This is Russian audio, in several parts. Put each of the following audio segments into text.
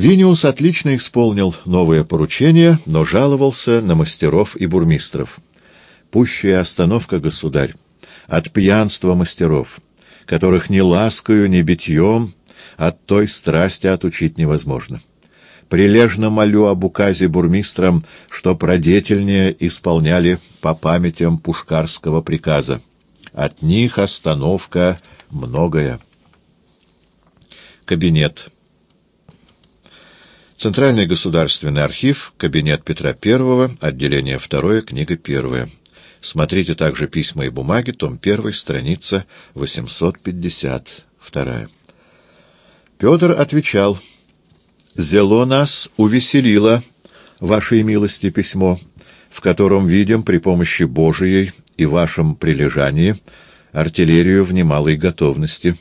Виниус отлично исполнил новое поручение, но жаловался на мастеров и бурмистров. Пущая остановка, государь, от пьянства мастеров, которых ни ласкою, ни битьем от той страсти отучить невозможно. Прилежно молю об указе бурмистрам, что продетельнее исполняли по памятям пушкарского приказа. От них остановка многое. Кабинет. Центральный государственный архив, кабинет Петра I, отделение 2, книга 1. Смотрите также «Письма и бумаги», том 1, страница 852. Петр отвечал, «Зело нас увеселило, вашей милости, письмо, в котором видим при помощи Божией и вашем прилежании артиллерию в немалой готовности.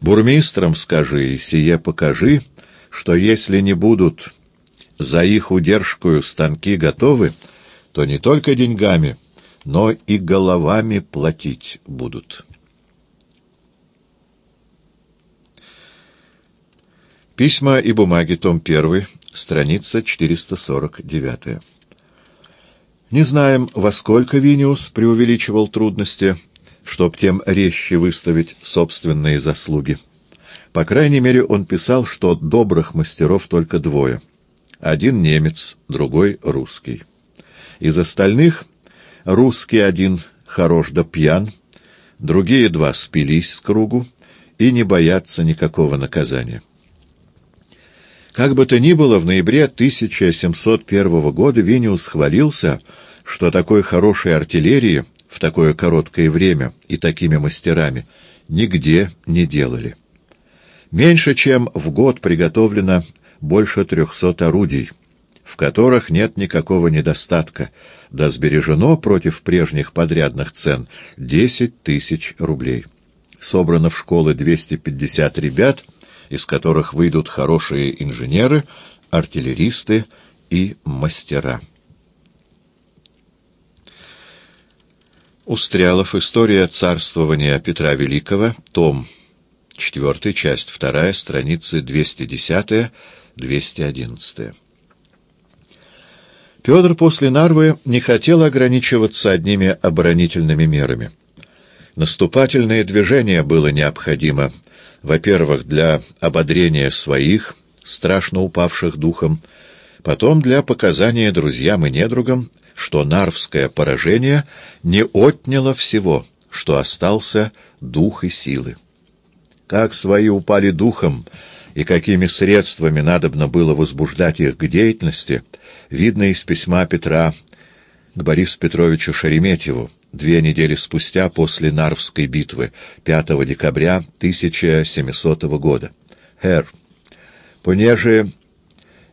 Бурмистрам скажи и сие покажи, — что если не будут за их удержкую станки готовы, то не только деньгами, но и головами платить будут. Письма и бумаги, том 1, страница 449. Не знаем, во сколько Виниус преувеличивал трудности, чтоб тем резче выставить собственные заслуги. По крайней мере, он писал, что добрых мастеров только двое. Один немец, другой русский. Из остальных русский один хорош да пьян, другие два спились с кругу и не боятся никакого наказания. Как бы то ни было, в ноябре 1701 года Виниус хвалился, что такой хорошей артиллерии в такое короткое время и такими мастерами нигде не делали. Меньше чем в год приготовлено больше трехсот орудий, в которых нет никакого недостатка, да сбережено против прежних подрядных цен десять тысяч рублей. Собрано в школы 250 ребят, из которых выйдут хорошие инженеры, артиллеристы и мастера. Устрялов. История царствования Петра Великого. Том 4, часть 2, страницы 210-211. Петр после Нарвы не хотел ограничиваться одними оборонительными мерами. Наступательное движение было необходимо, во-первых, для ободрения своих, страшно упавших духом, потом для показания друзьям и недругам, что нарвское поражение не отняло всего, что остался дух и силы как свои упали духом и какими средствами надобно было возбуждать их к деятельности, видно из письма Петра к Борису Петровичу Шереметьеву две недели спустя после Нарвской битвы, 5 декабря 1700 года. «Хэр, понеже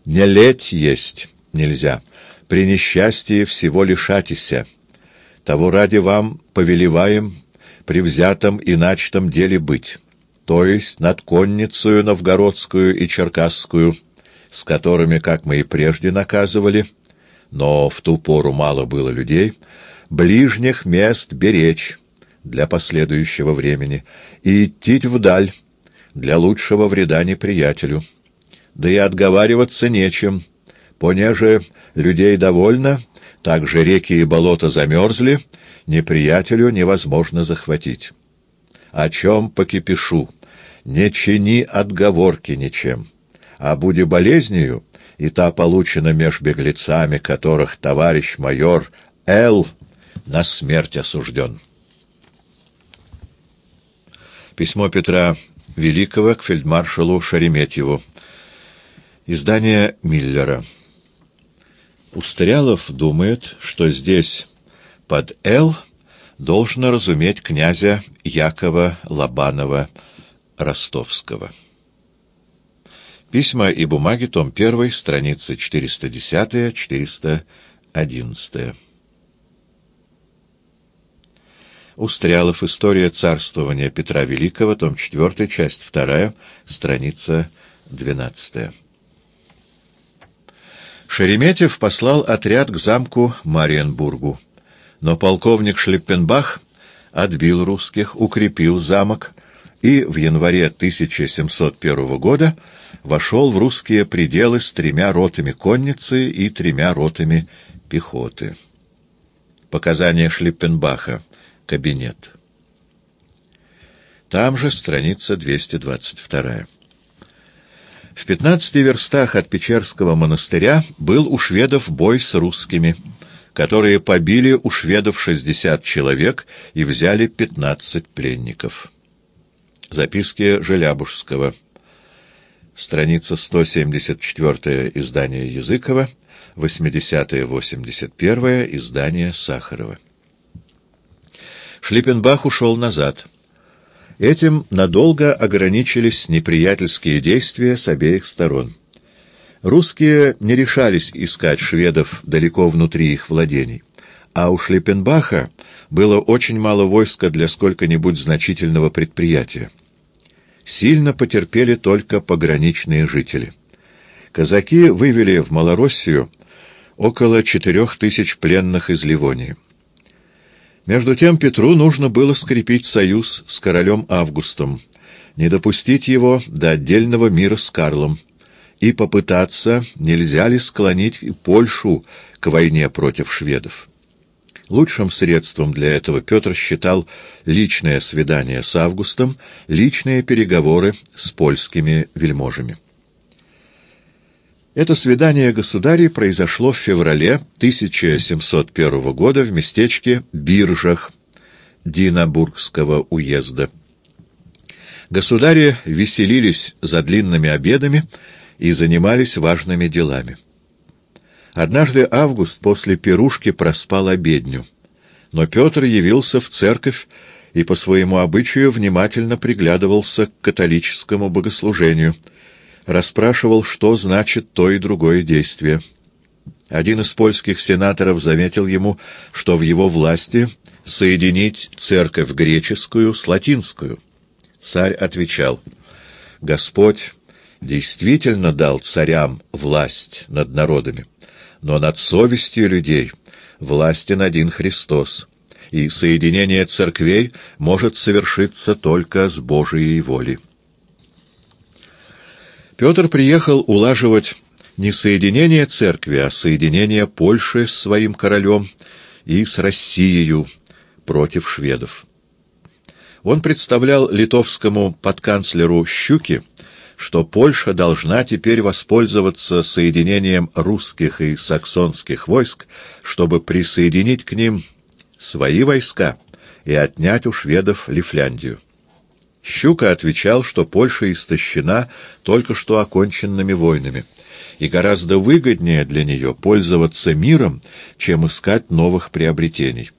не леть есть нельзя, при несчастье всего лишатися. Того ради вам повелеваем при взятом и начатом деле быть» то есть над конницею новгородскую и черкасскую, с которыми, как мы и прежде наказывали, но в ту пору мало было людей, ближних мест беречь для последующего времени и идти вдаль для лучшего вреда неприятелю. Да и отговариваться нечем, понеже людей довольно, также реки и болота замерзли, неприятелю невозможно захватить. О чем покипишу? Не чини отговорки ничем, а буди болезнью, и та получена меж беглецами, которых товарищ майор Л. на смерть осужден. Письмо Петра Великого к фельдмаршалу Шереметьеву. Издание Миллера. Устрялов думает, что здесь под «Л» должно разуметь князя Якова Лобанова Ростовского. Письма и бумаги, том 1, страницы 410-411. Устрялов. История царствования Петра Великого, том 4, часть 2, страница 12. Шереметьев послал отряд к замку Мариенбургу, но полковник Шлиппенбах отбил русских, укрепил замок и в январе 1701 года вошел в русские пределы с тремя ротами конницы и тремя ротами пехоты. Показания Шлиппенбаха. Кабинет. Там же страница 222. В пятнадцати верстах от Печерского монастыря был у шведов бой с русскими, которые побили у шведов 60 человек и взяли 15 пленников. Записки Желябужского. Страница 174 издание Языкова, 80-81 издание Сахарова. Шлиппенбах ушел назад. Этим надолго ограничились неприятельские действия с обеих сторон. Русские не решались искать шведов далеко внутри их владений, а у Шлиппенбаха было очень мало войска для сколько-нибудь значительного предприятия. Сильно потерпели только пограничные жители. Казаки вывели в Малороссию около четырех тысяч пленных из Ливонии. Между тем Петру нужно было скрепить союз с королем Августом, не допустить его до отдельного мира с Карлом и попытаться, нельзя ли склонить Польшу к войне против шведов. Лучшим средством для этого Петр считал личное свидание с Августом, личные переговоры с польскими вельможами. Это свидание государей произошло в феврале 1701 года в местечке Биржах Динабургского уезда. Государи веселились за длинными обедами и занимались важными делами. Однажды Август после пирушки проспал обедню, но Петр явился в церковь и по своему обычаю внимательно приглядывался к католическому богослужению — расспрашивал, что значит то и другое действие. Один из польских сенаторов заметил ему, что в его власти соединить церковь греческую с латинскую. Царь отвечал, «Господь действительно дал царям власть над народами, но над совестью людей властен один Христос, и соединение церквей может совершиться только с Божией волей». Петр приехал улаживать не соединение церкви, а соединение Польши с своим королем и с Россией против шведов. Он представлял литовскому подканцлеру Щуки, что Польша должна теперь воспользоваться соединением русских и саксонских войск, чтобы присоединить к ним свои войска и отнять у шведов Лифляндию. Щука отвечал, что Польша истощена только что оконченными войнами, и гораздо выгоднее для нее пользоваться миром, чем искать новых приобретений.